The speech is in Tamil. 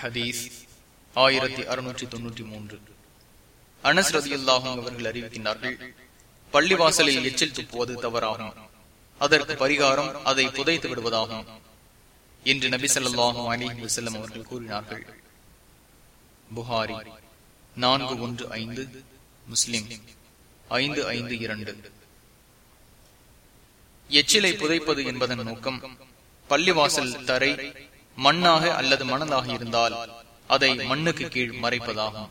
ஹதீஸ் ஆயிரத்தி அறுநூற்றி தொன்னூற்றி மூன்று. அனஸ் ரதி அல்லாஹும் அவர்கள் அறிவிக்கின்றார்கள் பள்ளிவாசலில் எச்சில் துப்புவது தவறாகும் அதற்கு பரிகாரம் அதை புதைத்து விடுவதாகும் என்று நபி சொல்லாஹும் அலி வசல்லம் அவர்கள் கூறினார்கள். புகாரி நான்கு ஒன்று ஐந்து முஸ்லிம் ஐந்து ஐந்து இரண்டு. எச்சிலை புதைப்பது என்பதன் நோக்கம் பள்ளிவாசல் தரை மண்ணாக அல்லது மணலாக இருந்தால் அதை மண்ணுக்கு கீழ் மறைப்பதாகும்.